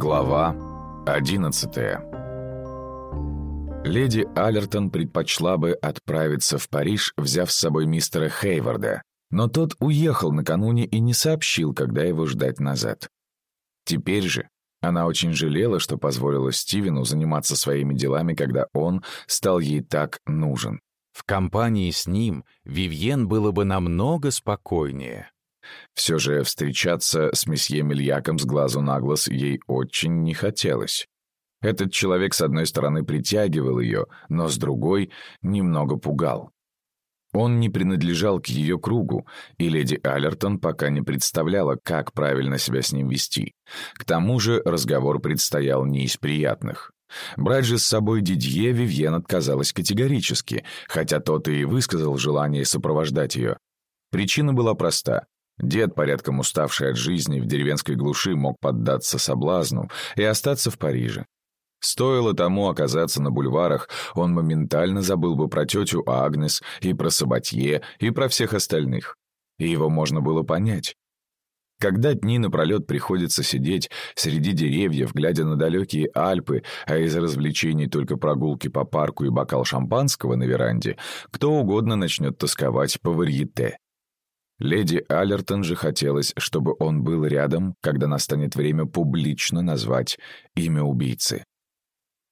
Глава 11 Леди Аллертон предпочла бы отправиться в Париж, взяв с собой мистера Хейварда, но тот уехал накануне и не сообщил, когда его ждать назад. Теперь же она очень жалела, что позволила Стивену заниматься своими делами, когда он стал ей так нужен. В компании с ним Вивьен было бы намного спокойнее. Все же встречаться с месье Мильяком с глазу на глаз ей очень не хотелось. Этот человек, с одной стороны, притягивал ее, но с другой — немного пугал. Он не принадлежал к ее кругу, и леди Аллертон пока не представляла, как правильно себя с ним вести. К тому же разговор предстоял не из приятных. Брать же с собой Дидье Вивьен отказалась категорически, хотя тот и высказал желание сопровождать ее. Причина была проста. Дед, порядком уставший от жизни в деревенской глуши, мог поддаться соблазну и остаться в Париже. Стоило тому оказаться на бульварах, он моментально забыл бы про тетю Агнес и про Сабатье и про всех остальных. И его можно было понять. Когда дни напролет приходится сидеть среди деревьев, глядя на далекие Альпы, а из развлечений только прогулки по парку и бокал шампанского на веранде, кто угодно начнет тосковать по варьете. Леди Аллертон же хотелось, чтобы он был рядом, когда настанет время публично назвать имя убийцы.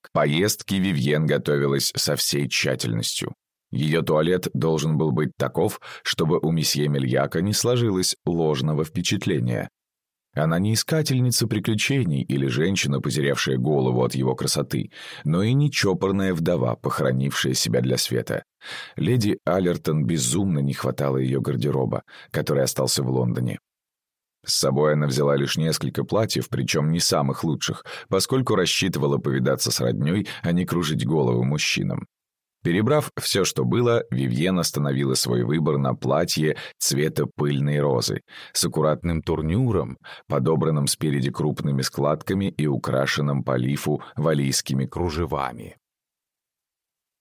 К поездке Вивьен готовилась со всей тщательностью. Ее туалет должен был быть таков, чтобы у месье Мельяка не сложилось ложного впечатления. Она не искательница приключений или женщина, потерявшая голову от его красоты, но и не чопорная вдова, похоронившая себя для света. Леди Аллертон безумно не хватало ее гардероба, который остался в Лондоне. С собой она взяла лишь несколько платьев, причем не самых лучших, поскольку рассчитывала повидаться с роднёй, а не кружить голову мужчинам. Перебрав все, что было, Вивьен остановила свой выбор на платье цвета пыльной розы с аккуратным турнюром, подобранным спереди крупными складками и украшенным по лифу валийскими кружевами.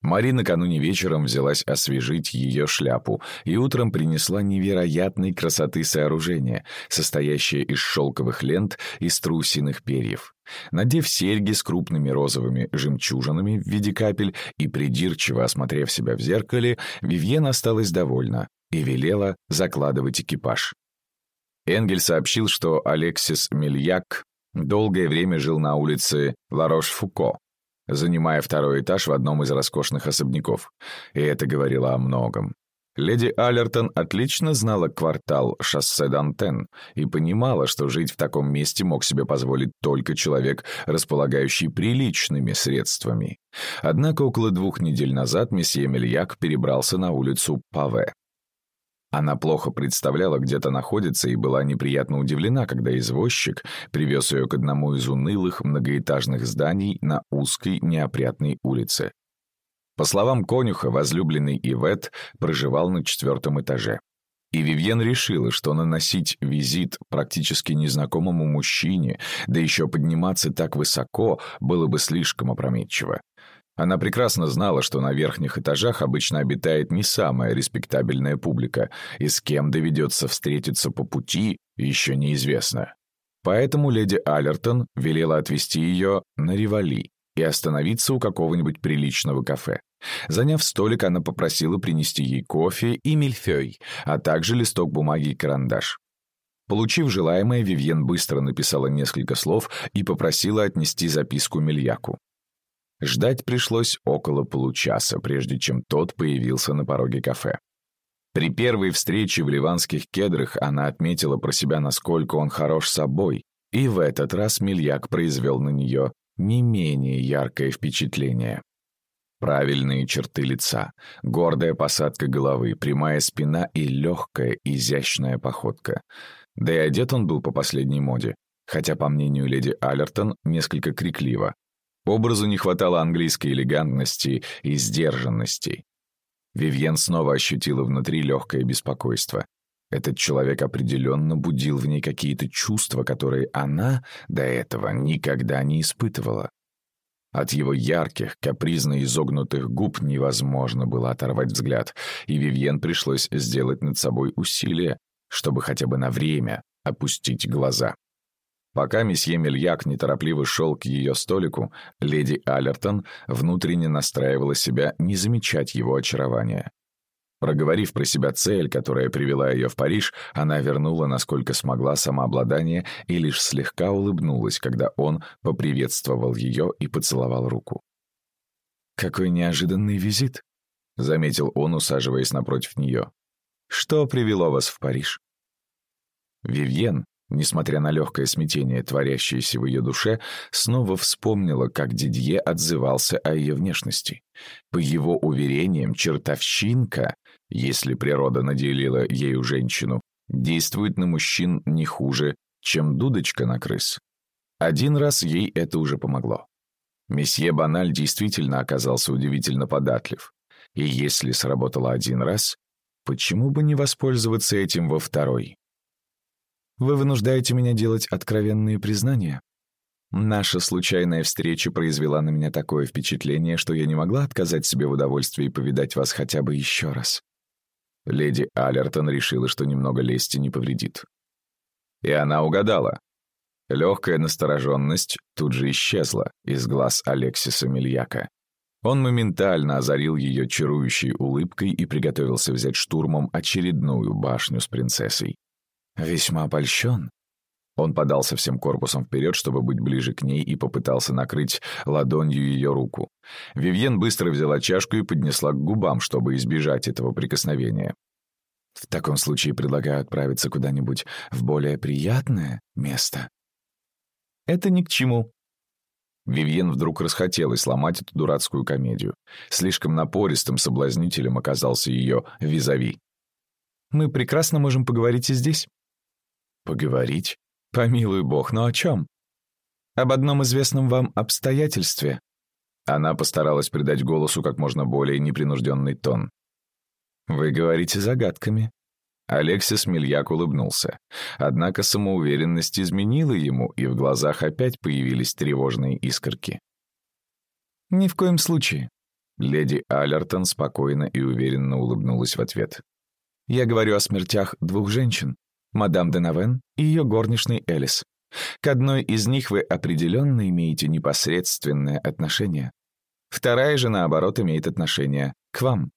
Мари накануне вечером взялась освежить ее шляпу и утром принесла невероятной красоты сооружение, состоящее из шелковых лент и страусиных перьев. Надев серьги с крупными розовыми жемчужинами в виде капель и придирчиво осмотрев себя в зеркале, Вивьен осталась довольна и велела закладывать экипаж. Энгель сообщил, что Алексис Мельяк долгое время жил на улице Ларош-Фуко, занимая второй этаж в одном из роскошных особняков. И это говорило о многом. Леди Аллертон отлично знала квартал шоссе Дантен и понимала, что жить в таком месте мог себе позволить только человек, располагающий приличными средствами. Однако около двух недель назад месье Мельяк перебрался на улицу Паве. Она плохо представляла, где то находится, и была неприятно удивлена, когда извозчик привез ее к одному из унылых многоэтажных зданий на узкой неопрятной улице. По словам конюха, возлюбленный Ивет проживал на четвертом этаже. И Вивьен решила, что наносить визит практически незнакомому мужчине, да еще подниматься так высоко, было бы слишком опрометчиво. Она прекрасно знала, что на верхних этажах обычно обитает не самая респектабельная публика, и с кем доведется встретиться по пути, еще неизвестно. Поэтому леди Аллертон велела отвезти ее на Ривали и остановиться у какого-нибудь приличного кафе. Заняв столик, она попросила принести ей кофе и мильфей, а также листок бумаги и карандаш. Получив желаемое, Вивьен быстро написала несколько слов и попросила отнести записку Мильяку. Ждать пришлось около получаса, прежде чем тот появился на пороге кафе. При первой встрече в ливанских кедрах она отметила про себя, насколько он хорош собой, и в этот раз Мильяк произвел на нее не менее яркое впечатление. Правильные черты лица, гордая посадка головы, прямая спина и легкая, изящная походка. Да и одет он был по последней моде, хотя, по мнению леди Аллертон, несколько крикливо. Образу не хватало английской элегантности и сдержанности. Вивьен снова ощутила внутри легкое беспокойство. Этот человек определенно будил в ней какие-то чувства, которые она до этого никогда не испытывала. От его ярких, капризно изогнутых губ невозможно было оторвать взгляд, и Вивьен пришлось сделать над собой усилие, чтобы хотя бы на время опустить глаза. Пока месье Мельяк неторопливо шел к ее столику, леди Аллертон внутренне настраивала себя не замечать его очарования. Проговорив про себя цель, которая привела ее в Париж, она вернула, насколько смогла, самообладание и лишь слегка улыбнулась, когда он поприветствовал ее и поцеловал руку. «Какой неожиданный визит», — заметил он, усаживаясь напротив нее. «Что привело вас в Париж?» Вивьен, несмотря на легкое смятение, творящееся в ее душе, снова вспомнила, как Дидье отзывался о ее внешности. По его уверениям, чертовщинка, если природа наделила ею женщину, действует на мужчин не хуже, чем дудочка на крыс. Один раз ей это уже помогло. Месье Баналь действительно оказался удивительно податлив. И если сработало один раз, почему бы не воспользоваться этим во второй? Вы вынуждаете меня делать откровенные признания. Наша случайная встреча произвела на меня такое впечатление, что я не могла отказать себе в удовольствии повидать вас хотя бы еще раз. Леди Аллертон решила, что немного лести не повредит. И она угадала. Легкая настороженность тут же исчезла из глаз Алексиса Мильяка. Он моментально озарил ее чарующей улыбкой и приготовился взять штурмом очередную башню с принцессой. Весьма обольщен. Он подался всем корпусом вперед, чтобы быть ближе к ней, и попытался накрыть ладонью ее руку. Вивьен быстро взяла чашку и поднесла к губам, чтобы избежать этого прикосновения. «В таком случае предлагаю отправиться куда-нибудь в более приятное место», это ни к чему». Вивьен вдруг расхотелось сломать эту дурацкую комедию. Слишком напористым соблазнителем оказался ее визави. «Мы прекрасно можем поговорить и здесь». «Поговорить? Помилуй бог, но о чем?» «Об одном известном вам обстоятельстве». Она постаралась придать голосу как можно более непринужденный тон. «Вы говорите загадками. Алексис Мильяк улыбнулся. Однако самоуверенность изменила ему, и в глазах опять появились тревожные искорки. «Ни в коем случае». Леди Аллертон спокойно и уверенно улыбнулась в ответ. «Я говорю о смертях двух женщин, мадам Денавен и ее горничной Элис. К одной из них вы определенно имеете непосредственное отношение. Вторая же, наоборот, имеет отношение к вам.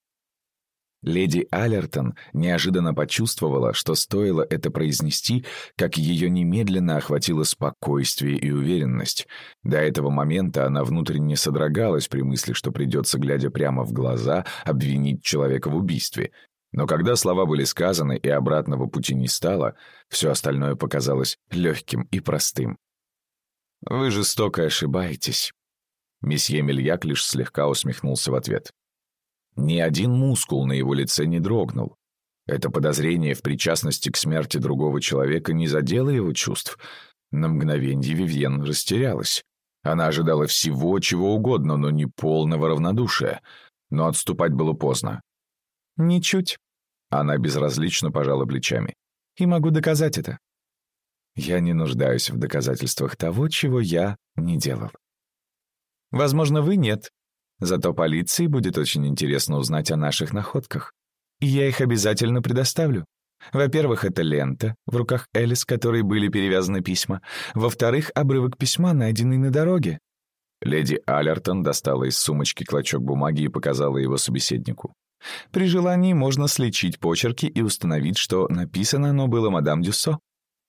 Леди Аллертон неожиданно почувствовала, что стоило это произнести, как ее немедленно охватило спокойствие и уверенность. До этого момента она внутренне содрогалась при мысли, что придется, глядя прямо в глаза, обвинить человека в убийстве. Но когда слова были сказаны и обратного пути не стало, все остальное показалось легким и простым. «Вы жестоко ошибаетесь». Месье Мельяк лишь слегка усмехнулся в ответ. Ни один мускул на его лице не дрогнул. Это подозрение в причастности к смерти другого человека не задело его чувств. На мгновенье Вивьен растерялась. Она ожидала всего, чего угодно, но не полного равнодушия. Но отступать было поздно. «Ничуть». Она безразлично пожала плечами. «И могу доказать это. Я не нуждаюсь в доказательствах того, чего я не делал. Возможно, вы нет, Зато полиции будет очень интересно узнать о наших находках. И я их обязательно предоставлю. Во-первых, это лента в руках Элис, которой были перевязаны письма. Во-вторых, обрывок письма, найденный на дороге. Леди Аллертон достала из сумочки клочок бумаги и показала его собеседнику. При желании можно сличить почерки и установить, что написано оно было мадам Дюссо.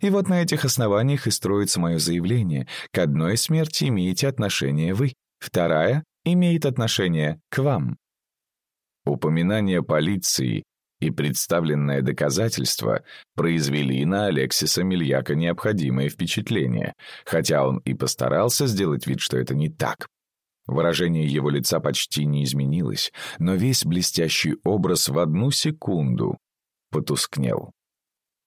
И вот на этих основаниях и строится мое заявление. К одной смерти имеете отношение вы. Вторая имеет отношение к вам. Упоминание полиции и представленное доказательство произвели на Алексиса Мильяка необходимое впечатление, хотя он и постарался сделать вид, что это не так. Выражение его лица почти не изменилось, но весь блестящий образ в одну секунду потускнел.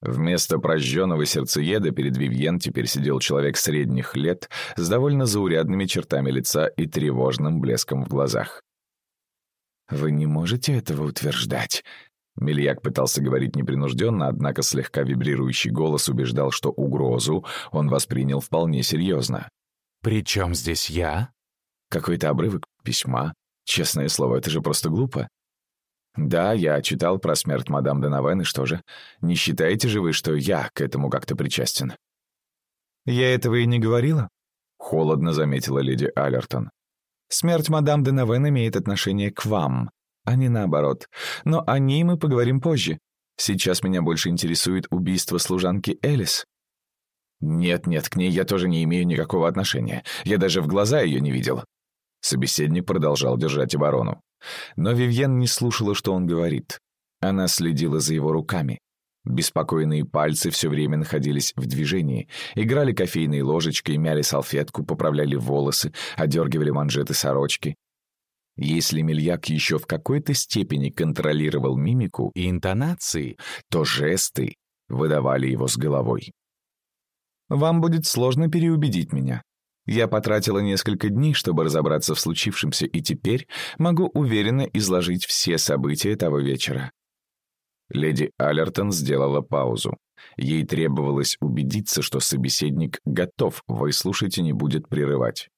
Вместо прожженного сердцееда перед Вивьен теперь сидел человек средних лет с довольно заурядными чертами лица и тревожным блеском в глазах. «Вы не можете этого утверждать», Мельяк пытался говорить непринужденно, однако слегка вибрирующий голос убеждал, что угрозу он воспринял вполне серьезно. «При чем здесь я?» Какой-то обрывок письма. Честное слово, это же просто глупо. «Да, я читал про смерть мадам Денавен, и что же? Не считаете же вы, что я к этому как-то причастен?» «Я этого и не говорила», — холодно заметила леди Аллертон. «Смерть мадам де Навен имеет отношение к вам, а не наоборот. Но о ней мы поговорим позже. Сейчас меня больше интересует убийство служанки Элис». «Нет-нет, к ней я тоже не имею никакого отношения. Я даже в глаза ее не видел». Собеседник продолжал держать оборону. Но Вивьен не слушала, что он говорит. Она следила за его руками. Беспокойные пальцы все время находились в движении, играли кофейной ложечкой, мяли салфетку, поправляли волосы, одергивали манжеты сорочки. Если Мельяк еще в какой-то степени контролировал мимику и интонации, то жесты выдавали его с головой. «Вам будет сложно переубедить меня. Я потратила несколько дней, чтобы разобраться в случившемся, и теперь могу уверенно изложить все события того вечера. Леди Аллертон сделала паузу. Ей требовалось убедиться, что собеседник готов выслушать и не будет прерывать.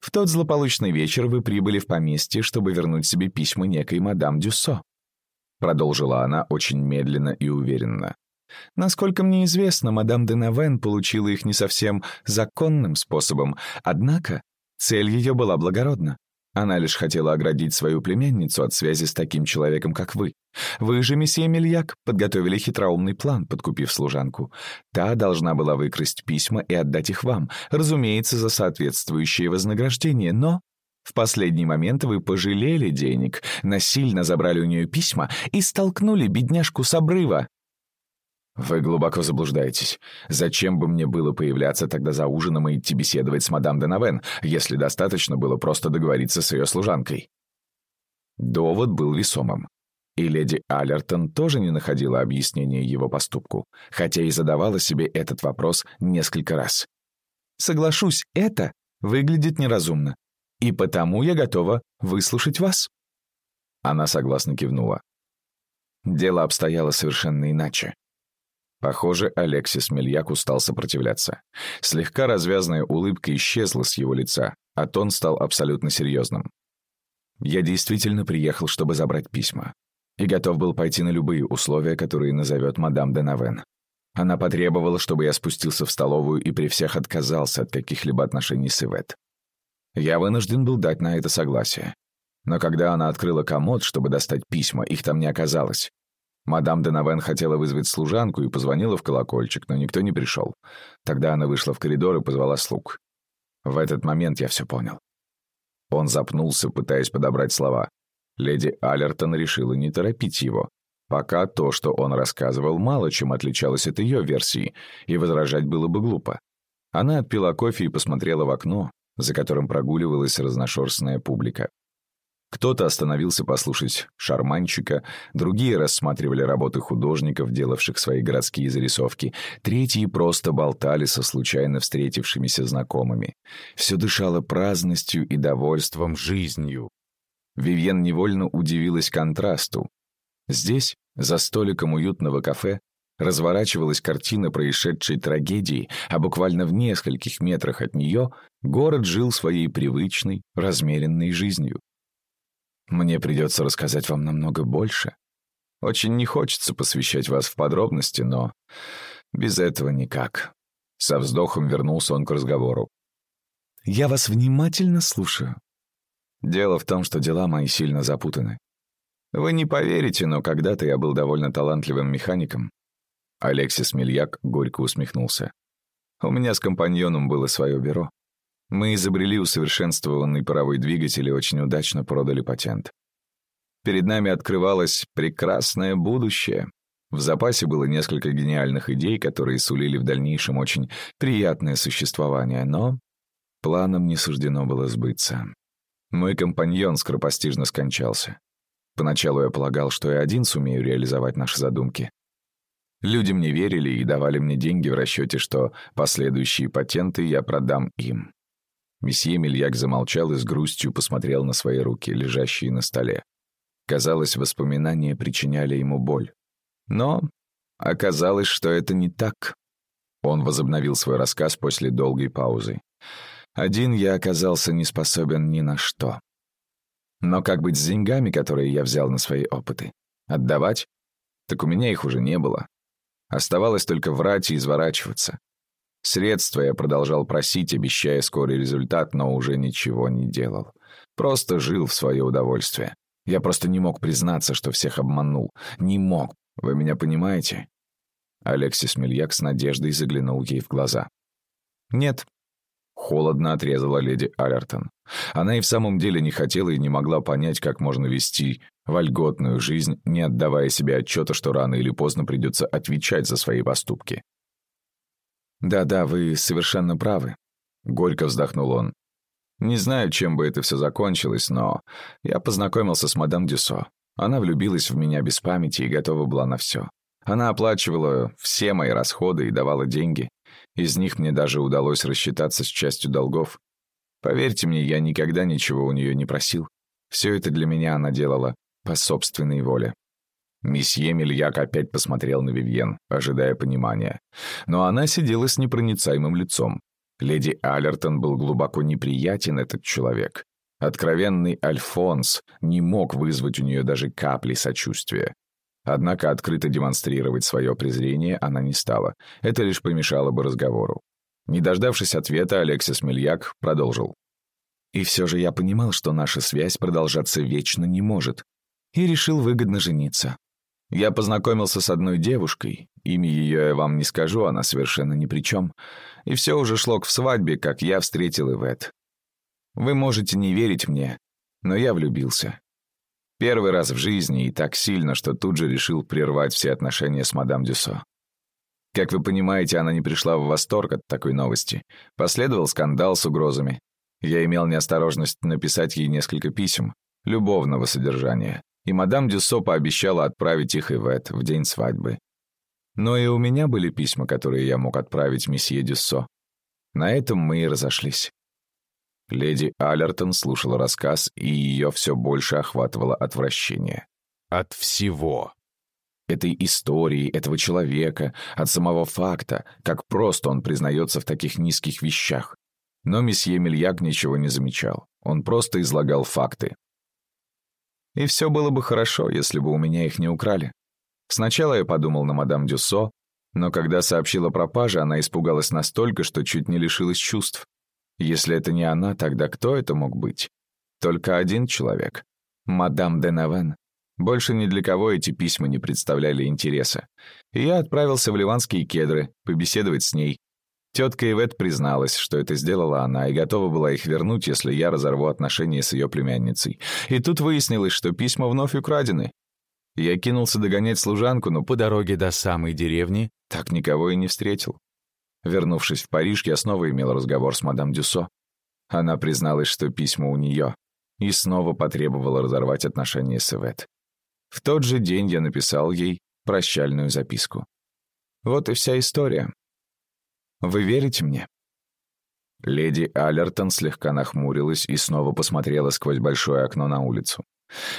«В тот злополучный вечер вы прибыли в поместье, чтобы вернуть себе письма некой мадам Дюссо», продолжила она очень медленно и уверенно. «Насколько мне известно, мадам де Навен получила их не совсем законным способом, однако цель ее была благородна. Она лишь хотела оградить свою племянницу от связи с таким человеком, как вы. Вы же, месье Мельяк, подготовили хитроумный план, подкупив служанку. Та должна была выкрасть письма и отдать их вам, разумеется, за соответствующее вознаграждение, но... В последний момент вы пожалели денег, насильно забрали у нее письма и столкнули бедняжку с обрыва. «Вы глубоко заблуждаетесь. Зачем бы мне было появляться тогда за ужином и идти беседовать с мадам Денавен, если достаточно было просто договориться с ее служанкой?» Довод был весомым. И леди Аллертон тоже не находила объяснения его поступку, хотя и задавала себе этот вопрос несколько раз. «Соглашусь, это выглядит неразумно, и потому я готова выслушать вас». Она согласно кивнула. Дело обстояло совершенно иначе. Похоже, Алексис Мельяк устал сопротивляться. Слегка развязная улыбка исчезла с его лица, а тон стал абсолютно серьезным. Я действительно приехал, чтобы забрать письма. И готов был пойти на любые условия, которые назовет мадам Денавен. Она потребовала, чтобы я спустился в столовую и при всех отказался от каких-либо отношений с Ивет. Я вынужден был дать на это согласие. Но когда она открыла комод, чтобы достать письма, их там не оказалось. Мадам Денавен хотела вызвать служанку и позвонила в колокольчик, но никто не пришел. Тогда она вышла в коридор и позвала слуг. В этот момент я все понял. Он запнулся, пытаясь подобрать слова. Леди Аллертон решила не торопить его. Пока то, что он рассказывал, мало чем отличалось от ее версии, и возражать было бы глупо. Она отпила кофе и посмотрела в окно, за которым прогуливалась разношерстная публика. Кто-то остановился послушать шарманщика, другие рассматривали работы художников, делавших свои городские зарисовки, третьи просто болтали со случайно встретившимися знакомыми. Все дышало праздностью и довольством жизнью. Вивьен невольно удивилась контрасту. Здесь, за столиком уютного кафе, разворачивалась картина происшедшей трагедии, а буквально в нескольких метрах от нее город жил своей привычной, размеренной жизнью. Мне придется рассказать вам намного больше. Очень не хочется посвящать вас в подробности, но без этого никак». Со вздохом вернулся он к разговору. «Я вас внимательно слушаю». Дело в том, что дела мои сильно запутаны. Вы не поверите, но когда-то я был довольно талантливым механиком. Алексис Мельяк горько усмехнулся. У меня с компаньоном было свое бюро. Мы изобрели усовершенствованный паровой двигатель и очень удачно продали патент. Перед нами открывалось прекрасное будущее. В запасе было несколько гениальных идей, которые сулили в дальнейшем очень приятное существование, но планам не суждено было сбыться. Мой компаньон скоропостижно скончался. Поначалу я полагал, что я один сумею реализовать наши задумки. Люди мне верили и давали мне деньги в расчете, что последующие патенты я продам им. Месье Мильяк замолчал и с грустью посмотрел на свои руки, лежащие на столе. Казалось, воспоминания причиняли ему боль. Но оказалось, что это не так. Он возобновил свой рассказ после долгой паузы. Один я оказался не способен ни на что. Но как быть с деньгами, которые я взял на свои опыты? Отдавать? Так у меня их уже не было. Оставалось только врать и изворачиваться. Средства я продолжал просить, обещая скорый результат, но уже ничего не делал. Просто жил в свое удовольствие. Я просто не мог признаться, что всех обманул. Не мог. Вы меня понимаете? Алексис Мельяк с надеждой заглянул ей в глаза. «Нет», — холодно отрезала леди Алертон. Она и в самом деле не хотела и не могла понять, как можно вести вольготную жизнь, не отдавая себе отчета, что рано или поздно придется отвечать за свои поступки. «Да-да, вы совершенно правы», — горько вздохнул он. «Не знаю, чем бы это все закончилось, но я познакомился с мадам Дюсо. Она влюбилась в меня без памяти и готова была на все. Она оплачивала все мои расходы и давала деньги. Из них мне даже удалось рассчитаться с частью долгов. Поверьте мне, я никогда ничего у нее не просил. Все это для меня она делала по собственной воле. Месье Мильяк опять посмотрел на Вивьен, ожидая понимания. Но она сидела с непроницаемым лицом. Леди Аллертон был глубоко неприятен этот человек. Откровенный Альфонс не мог вызвать у нее даже капли сочувствия. Однако открыто демонстрировать свое презрение она не стала. Это лишь помешало бы разговору. Не дождавшись ответа, Алексис Мильяк продолжил. «И все же я понимал, что наша связь продолжаться вечно не может, и решил выгодно жениться. Я познакомился с одной девушкой, имя ее я вам не скажу, она совершенно ни при чем, и все уже шло к свадьбе, как я встретил Ивет. Вы можете не верить мне, но я влюбился. Первый раз в жизни и так сильно, что тут же решил прервать все отношения с мадам Дюсо. Как вы понимаете, она не пришла в восторг от такой новости. Последовал скандал с угрозами. Я имел неосторожность написать ей несколько писем, любовного содержания и мадам Дюссо пообещала отправить их Ивет в день свадьбы. Но и у меня были письма, которые я мог отправить месье Дюссо. На этом мы и разошлись. Леди Аллертон слушала рассказ, и ее все больше охватывало отвращение. От всего. Этой истории, этого человека, от самого факта, как просто он признается в таких низких вещах. Но месье Мильяк ничего не замечал. Он просто излагал факты, и все было бы хорошо, если бы у меня их не украли. Сначала я подумал на мадам Дюссо, но когда сообщила пропаже, она испугалась настолько, что чуть не лишилась чувств. Если это не она, тогда кто это мог быть? Только один человек. Мадам де Навен. Больше ни для кого эти письма не представляли интереса. И я отправился в Ливанские кедры, побеседовать с ней, Тетка Ивет призналась, что это сделала она, и готова была их вернуть, если я разорву отношения с ее племянницей. И тут выяснилось, что письма вновь украдены. Я кинулся догонять служанку, но по дороге до самой деревни так никого и не встретил. Вернувшись в Париж, я снова имел разговор с мадам Дюсо. Она призналась, что письма у нее, и снова потребовала разорвать отношения с Ивет. В тот же день я написал ей прощальную записку. Вот и вся история. Вы верите мне?» Леди Аллертон слегка нахмурилась и снова посмотрела сквозь большое окно на улицу.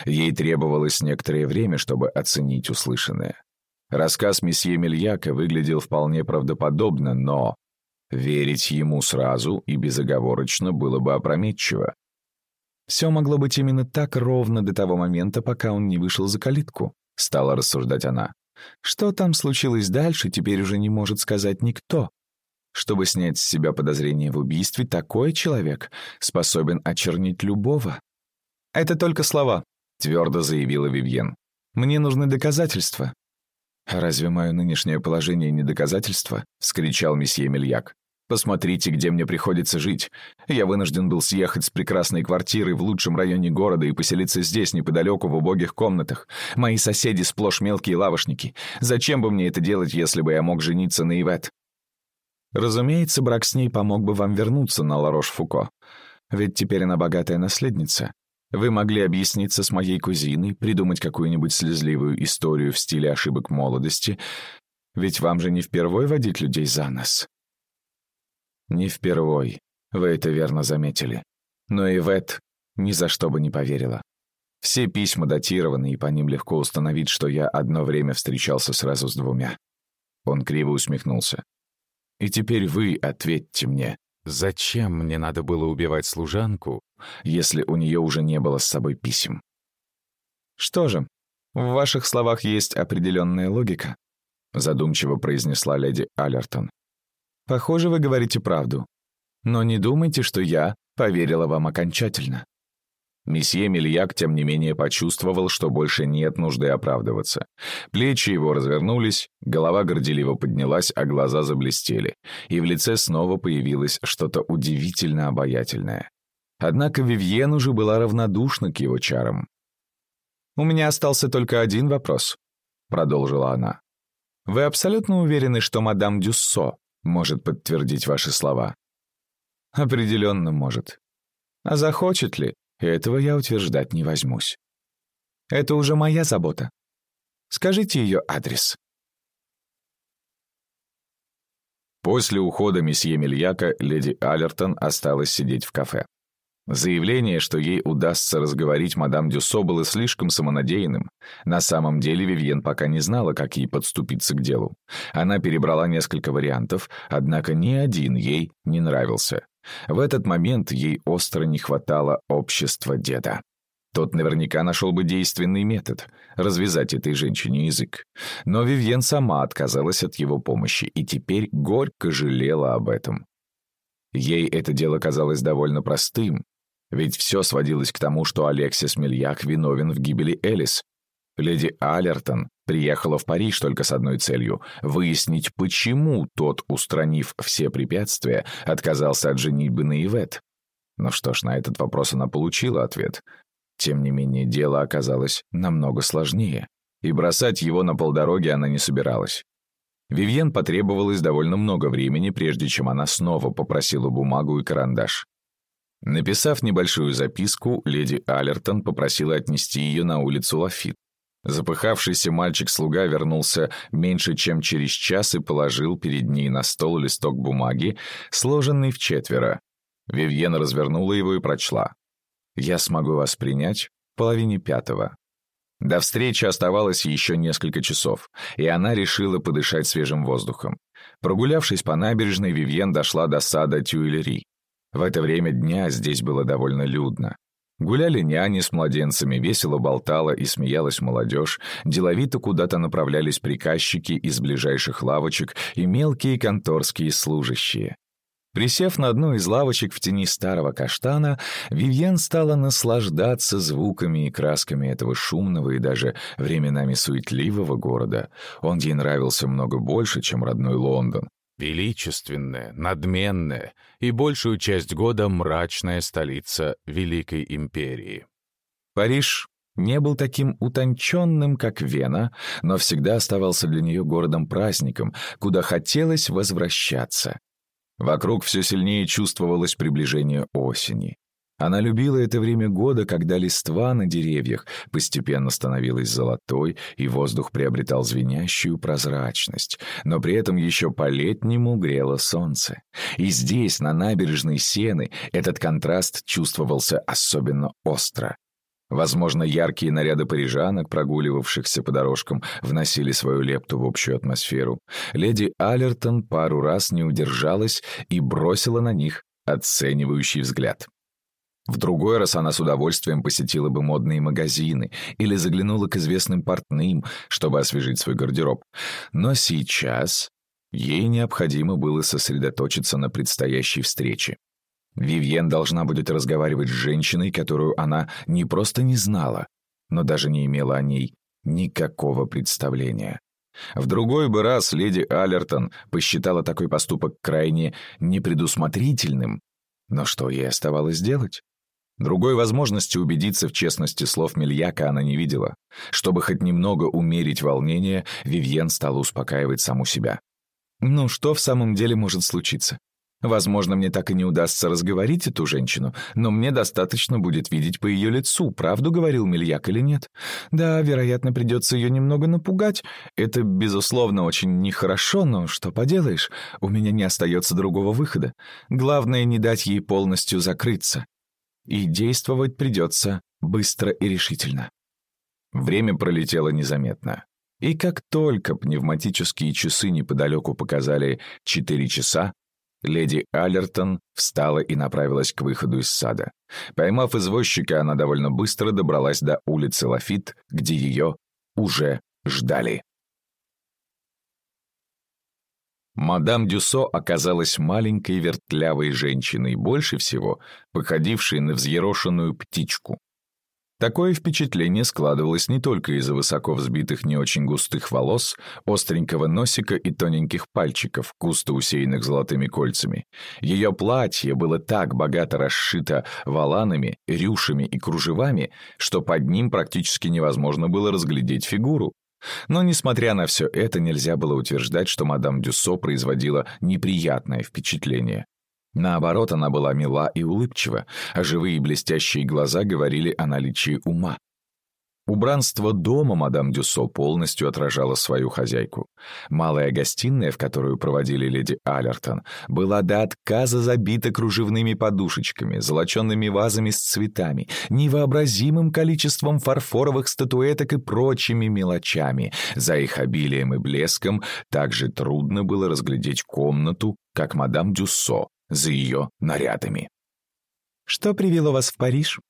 Ей требовалось некоторое время, чтобы оценить услышанное. Рассказ месье Мельяка выглядел вполне правдоподобно, но верить ему сразу и безоговорочно было бы опрометчиво. «Все могло быть именно так ровно до того момента, пока он не вышел за калитку», — стала рассуждать она. «Что там случилось дальше, теперь уже не может сказать никто. Чтобы снять с себя подозрение в убийстве, такой человек способен очернить любого. «Это только слова», — твердо заявила Вивьен. «Мне нужны доказательства». «Разве мое нынешнее положение не доказательство?» — вскричал месье Мельяк. «Посмотрите, где мне приходится жить. Я вынужден был съехать с прекрасной квартиры в лучшем районе города и поселиться здесь, неподалеку, в убогих комнатах. Мои соседи сплошь мелкие лавошники. Зачем бы мне это делать, если бы я мог жениться на Ивет? Разумеется, брак с ней помог бы вам вернуться на Ларош-Фуко. Ведь теперь она богатая наследница. Вы могли объясниться с моей кузиной, придумать какую-нибудь слезливую историю в стиле ошибок молодости. Ведь вам же не впервой водить людей за нос. Не впервой. Вы это верно заметили. Но и Вет ни за что бы не поверила. Все письма датированы, и по ним легко установить, что я одно время встречался сразу с двумя. Он криво усмехнулся. И теперь вы ответьте мне, зачем мне надо было убивать служанку, если у нее уже не было с собой писем? Что же, в ваших словах есть определенная логика, задумчиво произнесла леди Аллертон. Похоже, вы говорите правду. Но не думайте, что я поверила вам окончательно. Месье Мильяк, тем не менее, почувствовал, что больше нет нужды оправдываться. Плечи его развернулись, голова горделиво поднялась, а глаза заблестели, и в лице снова появилось что-то удивительно обаятельное. Однако Вивьен уже была равнодушна к его чарам. «У меня остался только один вопрос», — продолжила она. «Вы абсолютно уверены, что мадам Дюссо может подтвердить ваши слова?» «Определенно может. А захочет ли, этого я утверждать не возьмусь. Это уже моя забота. Скажите ее адрес. После ухода месье Мильяка леди Аллертон осталась сидеть в кафе. Заявление, что ей удастся разговорить мадам Дюсо, было слишком самонадеянным. На самом деле Вивьен пока не знала, как ей подступиться к делу. Она перебрала несколько вариантов, однако ни один ей не нравился. В этот момент ей остро не хватало общества деда. Тот наверняка нашел бы действенный метод — развязать этой женщине язык. Но Вивьен сама отказалась от его помощи и теперь горько жалела об этом. Ей это дело казалось довольно простым, ведь все сводилось к тому, что Алексис Мельяк виновен в гибели Элис. Леди Аллертон приехала в Париж только с одной целью — выяснить, почему тот, устранив все препятствия, отказался от женитьбы на Ивет. Ну что ж, на этот вопрос она получила ответ. Тем не менее, дело оказалось намного сложнее, и бросать его на полдороги она не собиралась. Вивьен потребовалось довольно много времени, прежде чем она снова попросила бумагу и карандаш. Написав небольшую записку, леди Аллертон попросила отнести ее на улицу Лафит. Запыхавшийся мальчик-слуга вернулся меньше, чем через час и положил перед ней на стол листок бумаги, сложенный в четверо. Вивьена развернула его и прочла. «Я смогу вас принять в половине пятого». До встречи оставалось еще несколько часов, и она решила подышать свежим воздухом. Прогулявшись по набережной, Вивьен дошла до сада Тюильри. В это время дня здесь было довольно людно. Гуляли няни с младенцами, весело болтала и смеялась молодежь, деловито куда-то направлялись приказчики из ближайших лавочек и мелкие конторские служащие. Присев на одну из лавочек в тени старого каштана, Вивьен стала наслаждаться звуками и красками этого шумного и даже временами суетливого города. Он ей нравился много больше, чем родной Лондон величественная, надменная и большую часть года мрачная столица Великой Империи. Париж не был таким утонченным, как Вена, но всегда оставался для нее городом-праздником, куда хотелось возвращаться. Вокруг все сильнее чувствовалось приближение осени. Она любила это время года, когда листва на деревьях постепенно становилась золотой, и воздух приобретал звенящую прозрачность, но при этом еще по-летнему грело солнце. И здесь, на набережной Сены, этот контраст чувствовался особенно остро. Возможно, яркие наряды парижанок, прогуливавшихся по дорожкам, вносили свою лепту в общую атмосферу. Леди Аллертон пару раз не удержалась и бросила на них оценивающий взгляд. В другой раз она с удовольствием посетила бы модные магазины или заглянула к известным портным, чтобы освежить свой гардероб. Но сейчас ей необходимо было сосредоточиться на предстоящей встрече. Вивьен должна будет разговаривать с женщиной, которую она не просто не знала, но даже не имела о ней никакого представления. В другой бы раз леди Аллертон посчитала такой поступок крайне непредусмотрительным, но что ей оставалось делать? Другой возможности убедиться в честности слов Мельяка она не видела. Чтобы хоть немного умерить волнение, Вивьен стала успокаивать саму себя. «Ну что в самом деле может случиться? Возможно, мне так и не удастся разговорить эту женщину, но мне достаточно будет видеть по ее лицу, правду говорил Мельяк или нет. Да, вероятно, придется ее немного напугать. Это, безусловно, очень нехорошо, но что поделаешь, у меня не остается другого выхода. Главное, не дать ей полностью закрыться и действовать придется быстро и решительно. Время пролетело незаметно. И как только пневматические часы неподалеку показали четыре часа, леди Аллертон встала и направилась к выходу из сада. Поймав извозчика, она довольно быстро добралась до улицы Лафит, где ее уже ждали. Мадам Дюсо оказалась маленькой вертлявой женщиной, больше всего походившей на взъерошенную птичку. Такое впечатление складывалось не только из-за высоко взбитых не очень густых волос, остренького носика и тоненьких пальчиков, густо усеянных золотыми кольцами. Ее платье было так богато расшито валанами, рюшами и кружевами, что под ним практически невозможно было разглядеть фигуру. Но, несмотря на все это, нельзя было утверждать, что мадам Дюссо производила неприятное впечатление. Наоборот, она была мила и улыбчива, а живые блестящие глаза говорили о наличии ума. Убранство дома мадам Дюссо полностью отражало свою хозяйку. Малая гостиная, в которую проводили леди Аллертон, была до отказа забита кружевными подушечками, золоченными вазами с цветами, невообразимым количеством фарфоровых статуэток и прочими мелочами. За их обилием и блеском также трудно было разглядеть комнату, как мадам Дюссо, за ее нарядами. «Что привело вас в Париж?»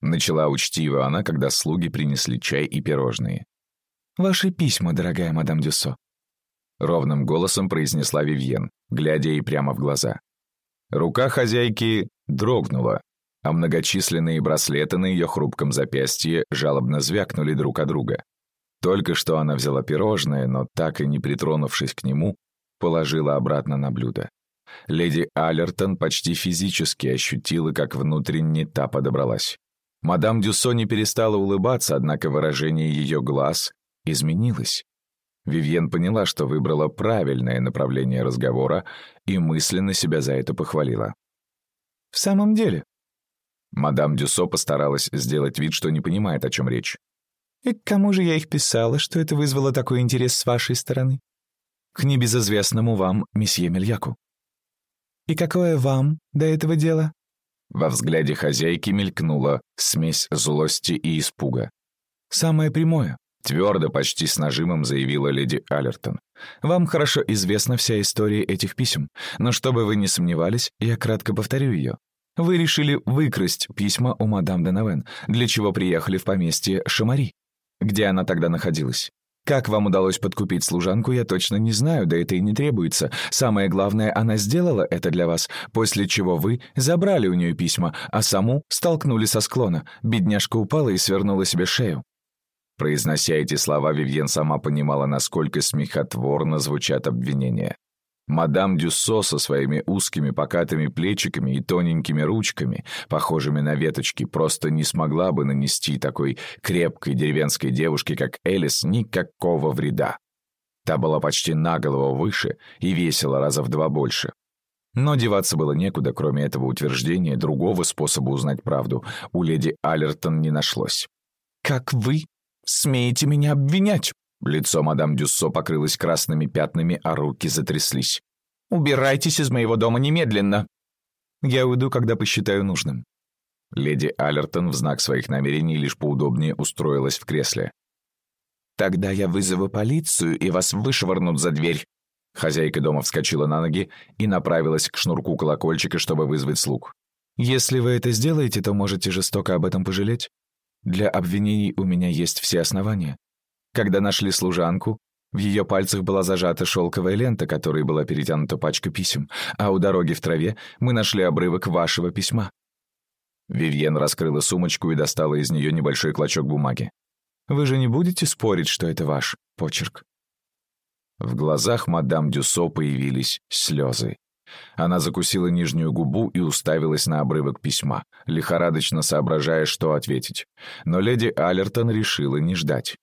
Начала учтиво она, когда слуги принесли чай и пирожные. «Ваши письма, дорогая мадам Дюссо», — ровным голосом произнесла Вивьен, глядя ей прямо в глаза. Рука хозяйки дрогнула, а многочисленные браслеты на ее хрупком запястье жалобно звякнули друг от друга. Только что она взяла пирожное, но так и не притронувшись к нему, положила обратно на блюдо. Леди Аллертон почти физически ощутила, как внутренне та подобралась. Мадам Дюссо не перестала улыбаться, однако выражение ее глаз изменилось. Вивьен поняла, что выбрала правильное направление разговора и мысленно себя за это похвалила. «В самом деле?» Мадам Дюссо постаралась сделать вид, что не понимает, о чем речь. «И к кому же я их писала, что это вызвало такой интерес с вашей стороны?» «К небезызвестному вам, месье Мельяку». «И какое вам до этого дело?» Во взгляде хозяйки мелькнула смесь злости и испуга. «Самое прямое», — твердо, почти с нажимом заявила леди Аллертон. «Вам хорошо известна вся история этих писем, но чтобы вы не сомневались, я кратко повторю ее. Вы решили выкрасть письма у мадам Денавен, для чего приехали в поместье Шамари. Где она тогда находилась? Как вам удалось подкупить служанку, я точно не знаю, да это и не требуется. Самое главное, она сделала это для вас, после чего вы забрали у нее письма, а саму столкнули со склона. Бедняжка упала и свернула себе шею. Произнося эти слова, Вивьен сама понимала, насколько смехотворно звучат обвинения. Мадам Дюссо со своими узкими покатыми плечиками и тоненькими ручками, похожими на веточки, просто не смогла бы нанести такой крепкой деревенской девушке, как Элис, никакого вреда. Та была почти на голову выше и весила раза в два больше. Но деваться было некуда, кроме этого утверждения, другого способа узнать правду у леди Аллертон не нашлось. «Как вы смеете меня обвинять?» Лицо мадам Дюссо покрылось красными пятнами, а руки затряслись. «Убирайтесь из моего дома немедленно!» «Я уйду, когда посчитаю нужным». Леди Аллертон в знак своих намерений лишь поудобнее устроилась в кресле. «Тогда я вызову полицию, и вас вышвырнут за дверь». Хозяйка дома вскочила на ноги и направилась к шнурку колокольчика, чтобы вызвать слуг. «Если вы это сделаете, то можете жестоко об этом пожалеть. Для обвинений у меня есть все основания. Когда нашли служанку, в ее пальцах была зажата шелковая лента, которой была перетянута пачка писем, а у дороги в траве мы нашли обрывок вашего письма. Вивьен раскрыла сумочку и достала из нее небольшой клочок бумаги. «Вы же не будете спорить, что это ваш почерк?» В глазах мадам Дюсо появились слезы. Она закусила нижнюю губу и уставилась на обрывок письма, лихорадочно соображая, что ответить. Но леди Аллертон решила не ждать.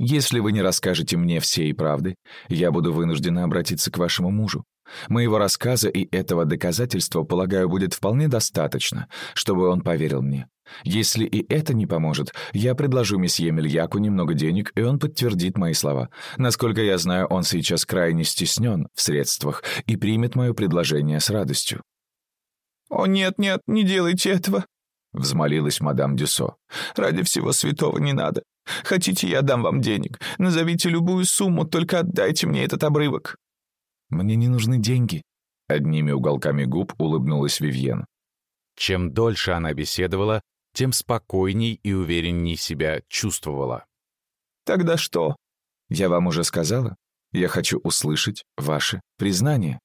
Если вы не расскажете мне всей правды, я буду вынуждена обратиться к вашему мужу. Моего рассказа и этого доказательства, полагаю, будет вполне достаточно, чтобы он поверил мне. Если и это не поможет, я предложу месье Мельяку немного денег, и он подтвердит мои слова. Насколько я знаю, он сейчас крайне стеснен в средствах и примет мое предложение с радостью». «О, нет-нет, не делайте этого», — взмолилась мадам Дюсо. «Ради всего святого не надо. Хотите, я дам вам денег. Назовите любую сумму, только отдайте мне этот обрывок». «Мне не нужны деньги», — одними уголками губ улыбнулась Вивьен. Чем дольше она беседовала, тем спокойней и уверенней себя чувствовала. «Тогда что?» «Я вам уже сказала. Я хочу услышать ваше признание».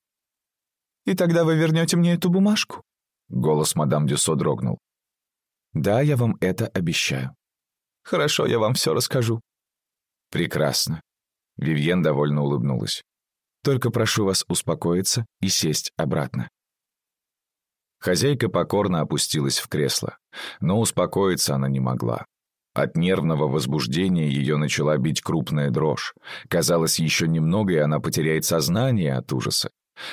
«И тогда вы вернете мне эту бумажку?» Голос мадам Дюсо дрогнул. «Да, я вам это обещаю». «Хорошо, я вам все расскажу». «Прекрасно». Вивьен довольно улыбнулась. «Только прошу вас успокоиться и сесть обратно». Хозяйка покорно опустилась в кресло, но успокоиться она не могла. От нервного возбуждения ее начала бить крупная дрожь. Казалось, еще немного, и она потеряет сознание от ужаса.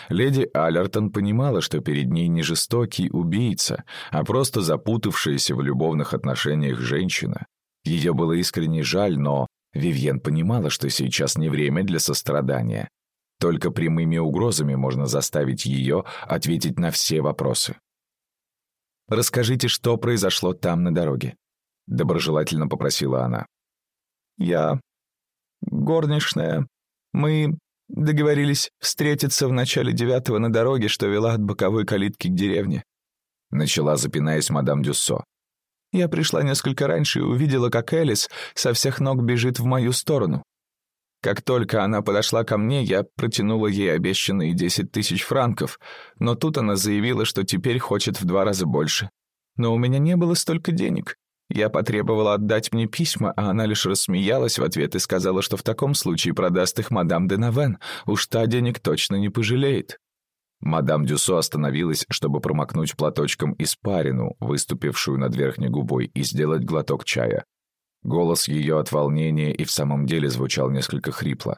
Леди Аллертон понимала, что перед ней не жестокий убийца, а просто запутавшаяся в любовных отношениях женщина. Ее было искренне жаль, но Вивьен понимала, что сейчас не время для сострадания. Только прямыми угрозами можно заставить ее ответить на все вопросы. «Расскажите, что произошло там на дороге», — доброжелательно попросила она. «Я... горничная. Мы договорились встретиться в начале девятого на дороге, что вела от боковой калитки к деревне», — начала, запинаясь мадам Дюссо. «Я пришла несколько раньше и увидела, как Элис со всех ног бежит в мою сторону. Как только она подошла ко мне, я протянула ей обещанные десять тысяч франков, но тут она заявила, что теперь хочет в два раза больше. Но у меня не было столько денег. Я потребовала отдать мне письма, а она лишь рассмеялась в ответ и сказала, что в таком случае продаст их мадам де Навен. Уж та денег точно не пожалеет. Мадам Дюсо остановилась, чтобы промокнуть платочком испарину, выступившую над верхней губой, и сделать глоток чая. Голос ее от волнения и в самом деле звучал несколько хрипло.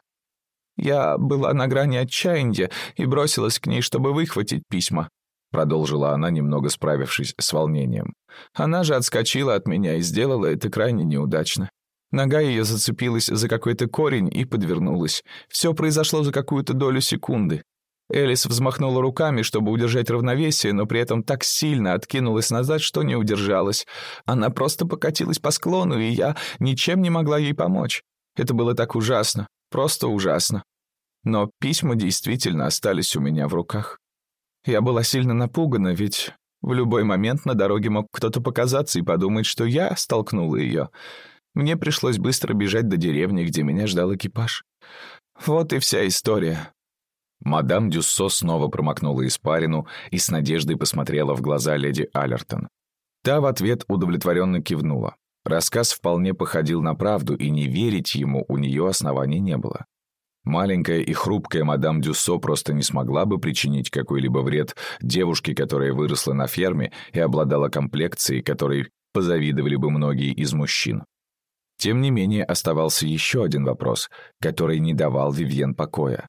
«Я была на грани отчаяния и бросилась к ней, чтобы выхватить письма», продолжила она, немного справившись с волнением. Она же отскочила от меня и сделала это крайне неудачно. Нога ее зацепилась за какой-то корень и подвернулась. Все произошло за какую-то долю секунды. Элис взмахнула руками, чтобы удержать равновесие, но при этом так сильно откинулась назад, что не удержалась. Она просто покатилась по склону, и я ничем не могла ей помочь. Это было так ужасно, просто ужасно. Но письма действительно остались у меня в руках. Я была сильно напугана, ведь в любой момент на дороге мог кто-то показаться и подумать, что я столкнула ее. Мне пришлось быстро бежать до деревни, где меня ждал экипаж. Вот и вся история. Мадам Дюссо снова промокнула испарину и с надеждой посмотрела в глаза леди Аллертон. Та в ответ удовлетворенно кивнула. Рассказ вполне походил на правду, и не верить ему у нее оснований не было. Маленькая и хрупкая мадам Дюссо просто не смогла бы причинить какой-либо вред девушке, которая выросла на ферме и обладала комплекцией, которой позавидовали бы многие из мужчин. Тем не менее, оставался еще один вопрос, который не давал Вивьен покоя.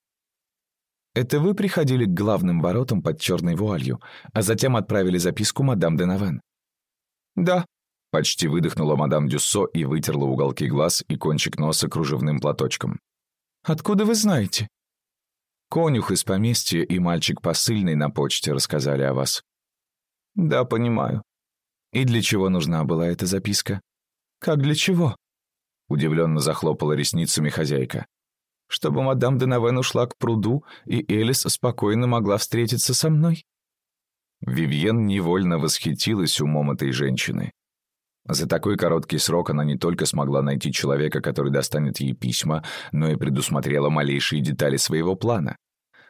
Это вы приходили к главным воротам под черной вуалью, а затем отправили записку мадам де Навен? Да. Почти выдохнула мадам Дюссо и вытерла уголки глаз и кончик носа кружевным платочком. Откуда вы знаете? Конюх из поместья и мальчик посыльный на почте рассказали о вас. Да, понимаю. И для чего нужна была эта записка? Как для чего? Удивленно захлопала ресницами хозяйка чтобы мадам Денавен ушла к пруду, и Элис спокойно могла встретиться со мной?» Вивьен невольно восхитилась умом этой женщины. За такой короткий срок она не только смогла найти человека, который достанет ей письма, но и предусмотрела малейшие детали своего плана.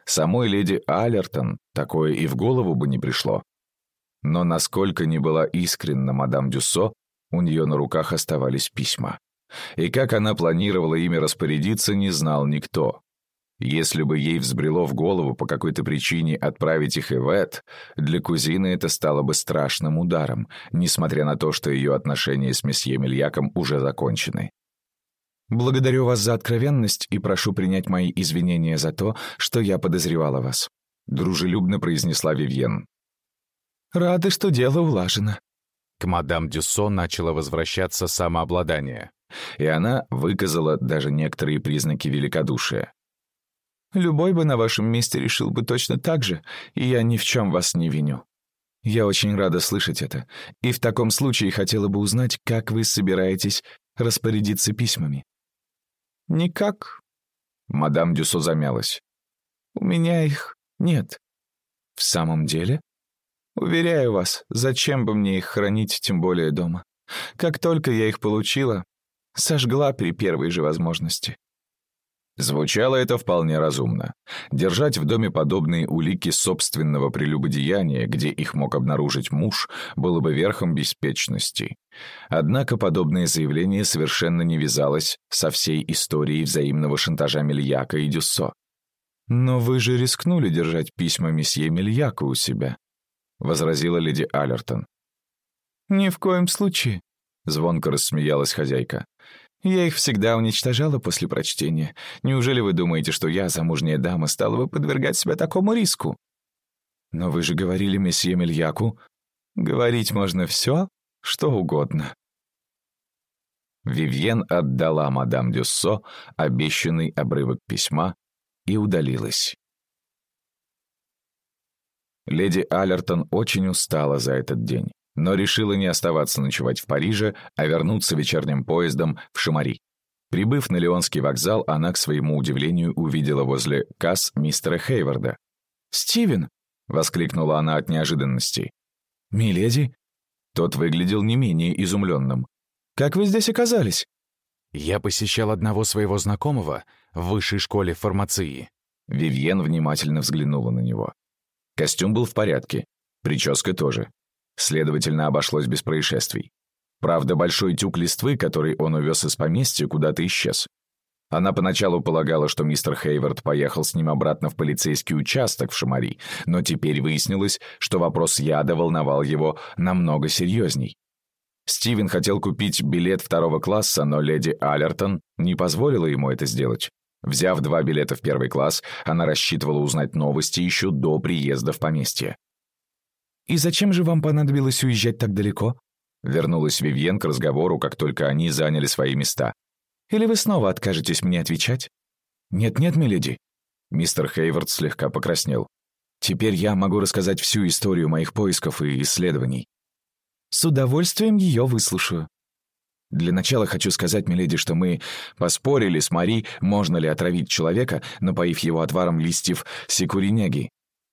Самой леди Аллертон такое и в голову бы не пришло. Но насколько не была искренна мадам Дюссо, у нее на руках оставались письма. И как она планировала ими распорядиться, не знал никто. Если бы ей взбрело в голову по какой-то причине отправить их Ивет, для кузины это стало бы страшным ударом, несмотря на то, что ее отношения с месье Мельяком уже закончены. «Благодарю вас за откровенность и прошу принять мои извинения за то, что я подозревала вас», — дружелюбно произнесла Вивьен. «Рады, что дело улажено». К мадам Дюссо начало возвращаться самообладание и она выказала даже некоторые признаки великодушия. «Любой бы на вашем месте решил бы точно так же, и я ни в чем вас не виню. Я очень рада слышать это, и в таком случае хотела бы узнать, как вы собираетесь распорядиться письмами». «Никак». Мадам Дюсо замялась. «У меня их нет». «В самом деле?» «Уверяю вас, зачем бы мне их хранить, тем более дома. Как только я их получила, Сожгла при первой же возможности. Звучало это вполне разумно. Держать в доме подобные улики собственного прелюбодеяния, где их мог обнаружить муж, было бы верхом беспечности. Однако подобное заявление совершенно не вязалось со всей историей взаимного шантажа Мельяка и Дюссо. «Но вы же рискнули держать письма месье Мельяка у себя», — возразила леди Аллертон. «Ни в коем случае», — звонко рассмеялась хозяйка. Я их всегда уничтожала после прочтения. Неужели вы думаете, что я, замужняя дама, стала бы подвергать себя такому риску? Но вы же говорили месье Мельяку. Говорить можно все, что угодно. Вивьен отдала мадам Дюссо обещанный обрывок письма и удалилась. Леди Аллертон очень устала за этот день но решила не оставаться ночевать в Париже, а вернуться вечерним поездом в Шамари. Прибыв на Леонский вокзал, она, к своему удивлению, увидела возле касс мистера Хейварда. «Стивен!» — воскликнула она от неожиданности. «Миледи?» Тот выглядел не менее изумленным. «Как вы здесь оказались?» «Я посещал одного своего знакомого в высшей школе фармации». Вивьен внимательно взглянула на него. Костюм был в порядке, прическа тоже. Следовательно, обошлось без происшествий. Правда, большой тюк листвы, который он увез из поместья, куда-то исчез. Она поначалу полагала, что мистер Хейвард поехал с ним обратно в полицейский участок в Шамари, но теперь выяснилось, что вопрос яда волновал его намного серьезней. Стивен хотел купить билет второго класса, но леди Аллертон не позволила ему это сделать. Взяв два билета в первый класс, она рассчитывала узнать новости еще до приезда в поместье. «И зачем же вам понадобилось уезжать так далеко?» Вернулась Вивьен к разговору, как только они заняли свои места. «Или вы снова откажетесь мне отвечать?» «Нет-нет, миледи». Мистер Хейвард слегка покраснел. «Теперь я могу рассказать всю историю моих поисков и исследований. С удовольствием ее выслушаю. Для начала хочу сказать, миледи, что мы поспорили с Мари, можно ли отравить человека, напоив его отваром листьев секуриняги.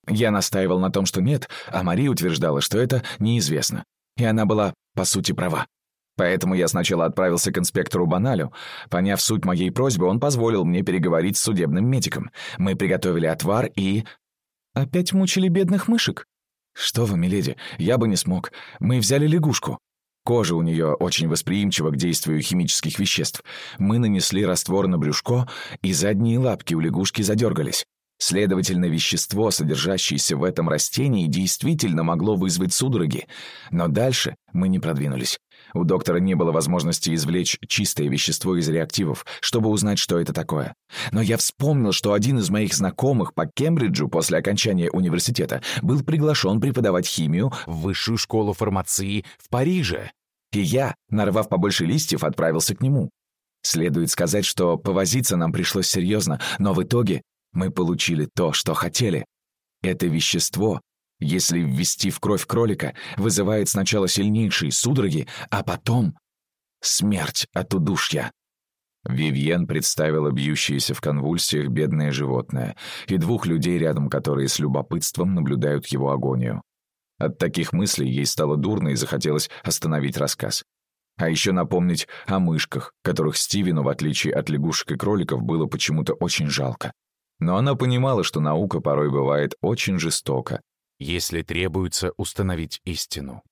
Я настаивал на том, что нет, а Мария утверждала, что это неизвестно. И она была, по сути, права. Поэтому я сначала отправился к инспектору Баналю. Поняв суть моей просьбы, он позволил мне переговорить с судебным медиком. Мы приготовили отвар и... Опять мучили бедных мышек? Что вы, миледи, я бы не смог. Мы взяли лягушку. Кожа у нее очень восприимчива к действию химических веществ. Мы нанесли раствор на брюшко, и задние лапки у лягушки задергались. Следовательно, вещество, содержащееся в этом растении, действительно могло вызвать судороги. Но дальше мы не продвинулись. У доктора не было возможности извлечь чистое вещество из реактивов, чтобы узнать, что это такое. Но я вспомнил, что один из моих знакомых по Кембриджу после окончания университета был приглашен преподавать химию в высшую школу фармации в Париже. И я, нарвав побольше листьев, отправился к нему. Следует сказать, что повозиться нам пришлось серьезно, но в итоге мы получили то, что хотели. Это вещество, если ввести в кровь кролика, вызывает сначала сильнейшие судороги, а потом смерть от удушья. Вивьен представила бьющееся в конвульсиях бедное животное и двух людей рядом, которые с любопытством наблюдают его агонию. От таких мыслей ей стало дурно и захотелось остановить рассказ. А еще напомнить о мышках, которых Стивену, в отличие от лягушек и кроликов, было почему-то очень жалко. Но она понимала, что наука порой бывает очень жестока. Если требуется установить истину.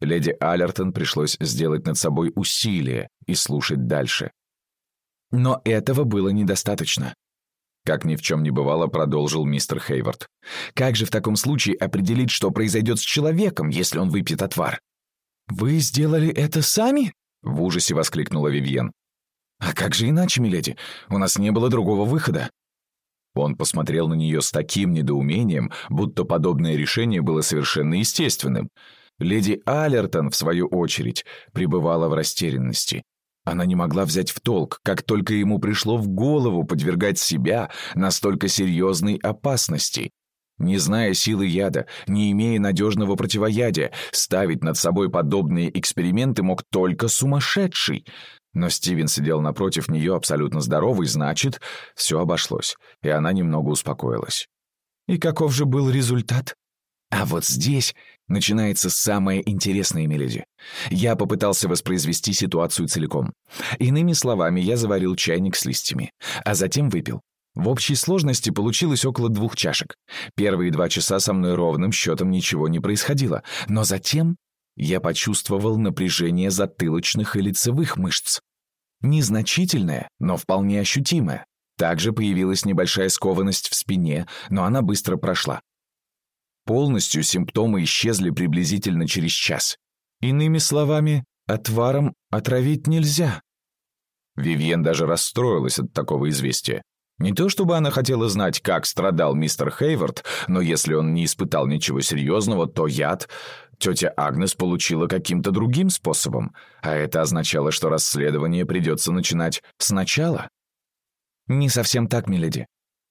Леди Аллертон пришлось сделать над собой усилие и слушать дальше. Но этого было недостаточно. Как ни в чем не бывало, продолжил мистер Хейвард. Как же в таком случае определить, что произойдет с человеком, если он выпьет отвар? «Вы сделали это сами?» — в ужасе воскликнула Вивьен. «А как же иначе, миледи? У нас не было другого выхода. Он посмотрел на нее с таким недоумением, будто подобное решение было совершенно естественным. Леди Аллертон, в свою очередь, пребывала в растерянности. Она не могла взять в толк, как только ему пришло в голову подвергать себя настолько серьезной опасности. Не зная силы яда, не имея надежного противоядия, ставить над собой подобные эксперименты мог только сумасшедший. Но Стивен сидел напротив нее абсолютно здоровый, значит, все обошлось, и она немного успокоилась. «И каков же был результат?» А вот здесь начинается самое интересное, Меледи. Я попытался воспроизвести ситуацию целиком. Иными словами, я заварил чайник с листьями, а затем выпил. В общей сложности получилось около двух чашек. Первые два часа со мной ровным счетом ничего не происходило, но затем я почувствовал напряжение затылочных и лицевых мышц. Незначительное, но вполне ощутимое. Также появилась небольшая скованность в спине, но она быстро прошла. Полностью симптомы исчезли приблизительно через час. Иными словами, отваром отравить нельзя. Вивьен даже расстроилась от такого известия. Не то чтобы она хотела знать, как страдал мистер Хейвард, но если он не испытал ничего серьезного, то яд тетя Агнес получила каким-то другим способом, а это означало, что расследование придется начинать сначала. Не совсем так, миледи.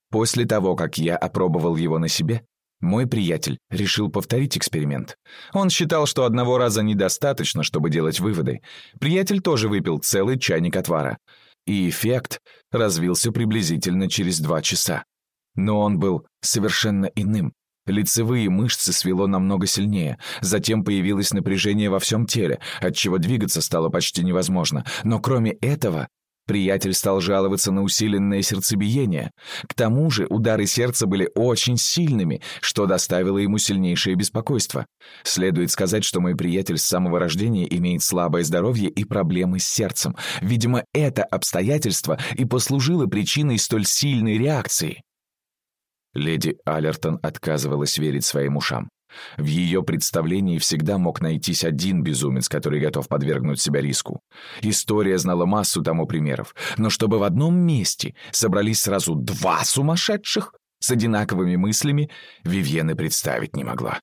После того, как я опробовал его на себе, мой приятель решил повторить эксперимент. Он считал, что одного раза недостаточно, чтобы делать выводы. Приятель тоже выпил целый чайник отвара. И эффект развился приблизительно через два часа. Но он был совершенно иным. Лицевые мышцы свело намного сильнее, затем появилось напряжение во всем теле, отчего двигаться стало почти невозможно. Но кроме этого, Приятель стал жаловаться на усиленное сердцебиение. К тому же удары сердца были очень сильными, что доставило ему сильнейшее беспокойство. Следует сказать, что мой приятель с самого рождения имеет слабое здоровье и проблемы с сердцем. Видимо, это обстоятельство и послужило причиной столь сильной реакции. Леди Аллертон отказывалась верить своим ушам. В ее представлении всегда мог найтись один безумец, который готов подвергнуть себя риску. История знала массу тому примеров, но чтобы в одном месте собрались сразу два сумасшедших с одинаковыми мыслями, Вивьена представить не могла.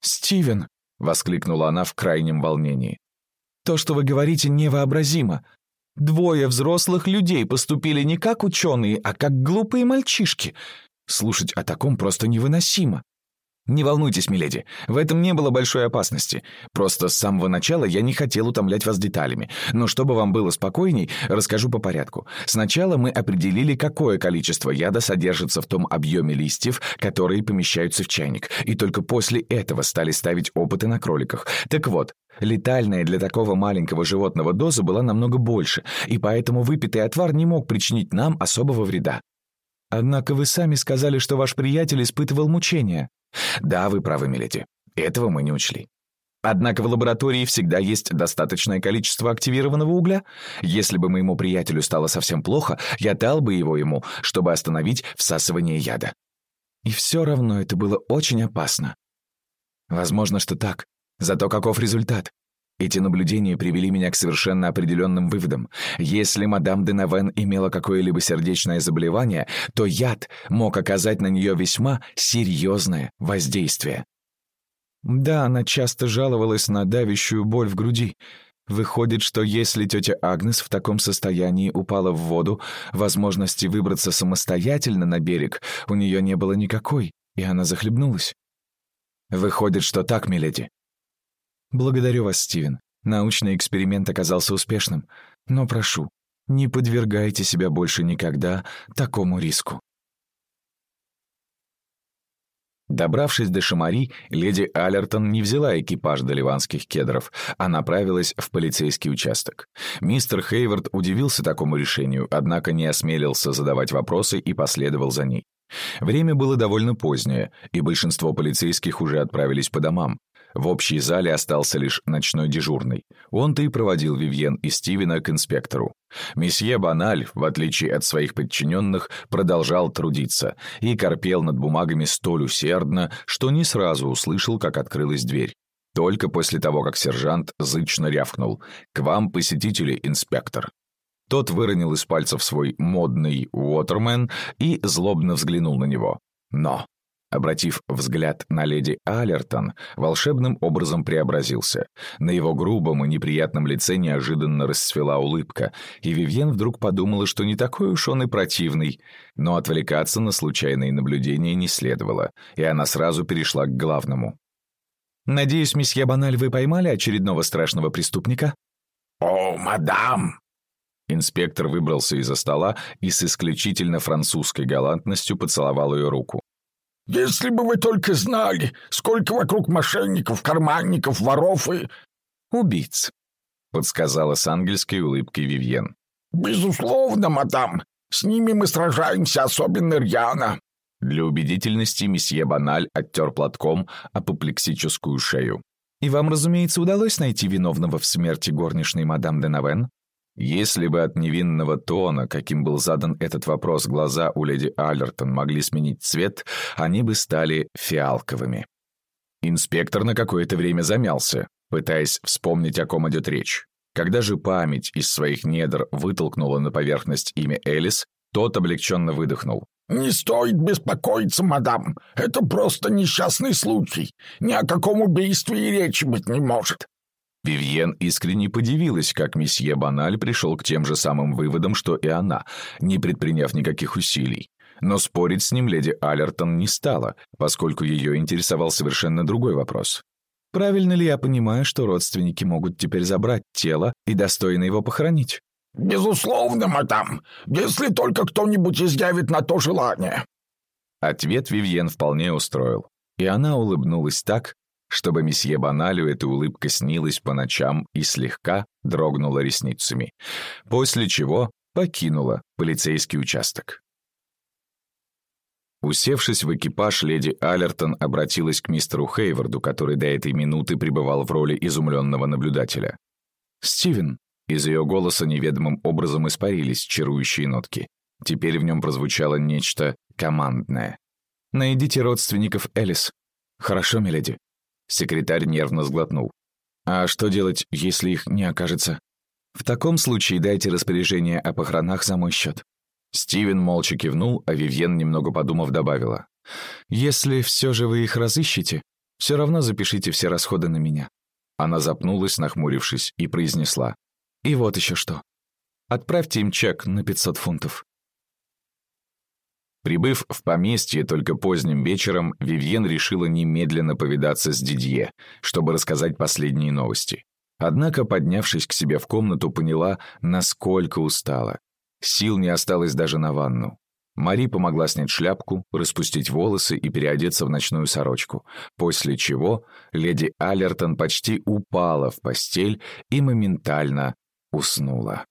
«Стивен!» — воскликнула она в крайнем волнении. «То, что вы говорите, невообразимо. Двое взрослых людей поступили не как ученые, а как глупые мальчишки. Слушать о таком просто невыносимо. «Не волнуйтесь, миледи, в этом не было большой опасности. Просто с самого начала я не хотел утомлять вас деталями. Но чтобы вам было спокойней, расскажу по порядку. Сначала мы определили, какое количество яда содержится в том объеме листьев, которые помещаются в чайник, и только после этого стали ставить опыты на кроликах. Так вот, Летальная для такого маленького животного доза была намного больше, и поэтому выпитый отвар не мог причинить нам особого вреда. Однако вы сами сказали, что ваш приятель испытывал мучения. Да, вы правы, Милети. Этого мы не учли. Однако в лаборатории всегда есть достаточное количество активированного угля. Если бы моему приятелю стало совсем плохо, я дал бы его ему, чтобы остановить всасывание яда. И все равно это было очень опасно. Возможно, что так. Зато каков результат? Эти наблюдения привели меня к совершенно определенным выводам. Если мадам де Навен имела какое-либо сердечное заболевание, то яд мог оказать на нее весьма серьезное воздействие. Да, она часто жаловалась на давящую боль в груди. Выходит, что если тетя Агнес в таком состоянии упала в воду, возможности выбраться самостоятельно на берег у нее не было никакой, и она захлебнулась. Выходит, что так, миледи. Благодарю вас, Стивен. Научный эксперимент оказался успешным. Но прошу, не подвергайте себя больше никогда такому риску. Добравшись до Шамари, леди Аллертон не взяла экипаж до ливанских кедров, а направилась в полицейский участок. Мистер Хейвард удивился такому решению, однако не осмелился задавать вопросы и последовал за ней. Время было довольно позднее, и большинство полицейских уже отправились по домам. В общей зале остался лишь ночной дежурный. Он-то и проводил Вивьен и Стивена к инспектору. Месье Баналь, в отличие от своих подчиненных, продолжал трудиться и корпел над бумагами столь усердно, что не сразу услышал, как открылась дверь. Только после того, как сержант зычно рявкнул «К вам посетители, инспектор». Тот выронил из пальцев свой модный «Уотермен» и злобно взглянул на него. Но Обратив взгляд на леди Алертон, волшебным образом преобразился. На его грубом и неприятном лице неожиданно расцвела улыбка, и Вивьен вдруг подумала, что не такой уж он и противный. Но отвлекаться на случайные наблюдения не следовало, и она сразу перешла к главному. «Надеюсь, месье Баналь, вы поймали очередного страшного преступника?» «О, мадам!» Инспектор выбрался из-за стола и с исключительно французской галантностью поцеловал ее руку. Если бы вы только знали, сколько вокруг мошенников, карманников, воров и...» «Убийц», — подсказала с ангельской улыбкой Вивьен. «Безусловно, мадам. С ними мы сражаемся особенно рьяно». Для убедительности месье Баналь оттер платком апоплексическую шею. «И вам, разумеется, удалось найти виновного в смерти горничной мадам Денавен?» Если бы от невинного тона, каким был задан этот вопрос, глаза у леди Аллертон могли сменить цвет, они бы стали фиалковыми. Инспектор на какое-то время замялся, пытаясь вспомнить, о ком идет речь. Когда же память из своих недр вытолкнула на поверхность имя Элис, тот облегченно выдохнул. «Не стоит беспокоиться, мадам. Это просто несчастный случай. Ни о каком убийстве и речи быть не может. Вивьен искренне подивилась, как месье Баналь пришел к тем же самым выводам, что и она, не предприняв никаких усилий. Но спорить с ним леди Аллертон не стала, поскольку ее интересовал совершенно другой вопрос. «Правильно ли я понимаю, что родственники могут теперь забрать тело и достойно его похоронить?» «Безусловно, мадам, если только кто-нибудь изъявит на то желание». Ответ Вивьен вполне устроил, и она улыбнулась так, чтобы месье Баналю эта улыбка снилась по ночам и слегка дрогнула ресницами, после чего покинула полицейский участок. Усевшись в экипаж, леди Аллертон обратилась к мистеру Хейварду, который до этой минуты пребывал в роли изумленного наблюдателя. «Стивен», из ее голоса неведомым образом испарились чарующие нотки. Теперь в нем прозвучало нечто командное. «Найдите родственников Элис». «Хорошо, миледи». Секретарь нервно сглотнул. «А что делать, если их не окажется?» «В таком случае дайте распоряжение о похоронах за мой счет». Стивен молча кивнул, а Вивьен, немного подумав, добавила. «Если все же вы их разыщете, все равно запишите все расходы на меня». Она запнулась, нахмурившись, и произнесла. «И вот еще что. Отправьте им чек на 500 фунтов. Прибыв в поместье только поздним вечером, Вивьен решила немедленно повидаться с Дидье, чтобы рассказать последние новости. Однако, поднявшись к себе в комнату, поняла, насколько устала. Сил не осталось даже на ванну. Мари помогла снять шляпку, распустить волосы и переодеться в ночную сорочку, после чего леди Аллертон почти упала в постель и моментально уснула.